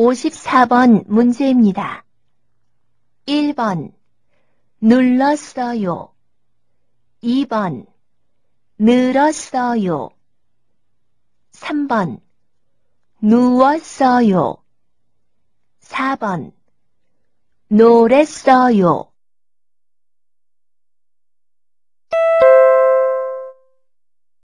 54번 문제입니다. 1번 눌렀어요. 2번 늘었어요. 3번 누웠어요. 4번 노랬어요.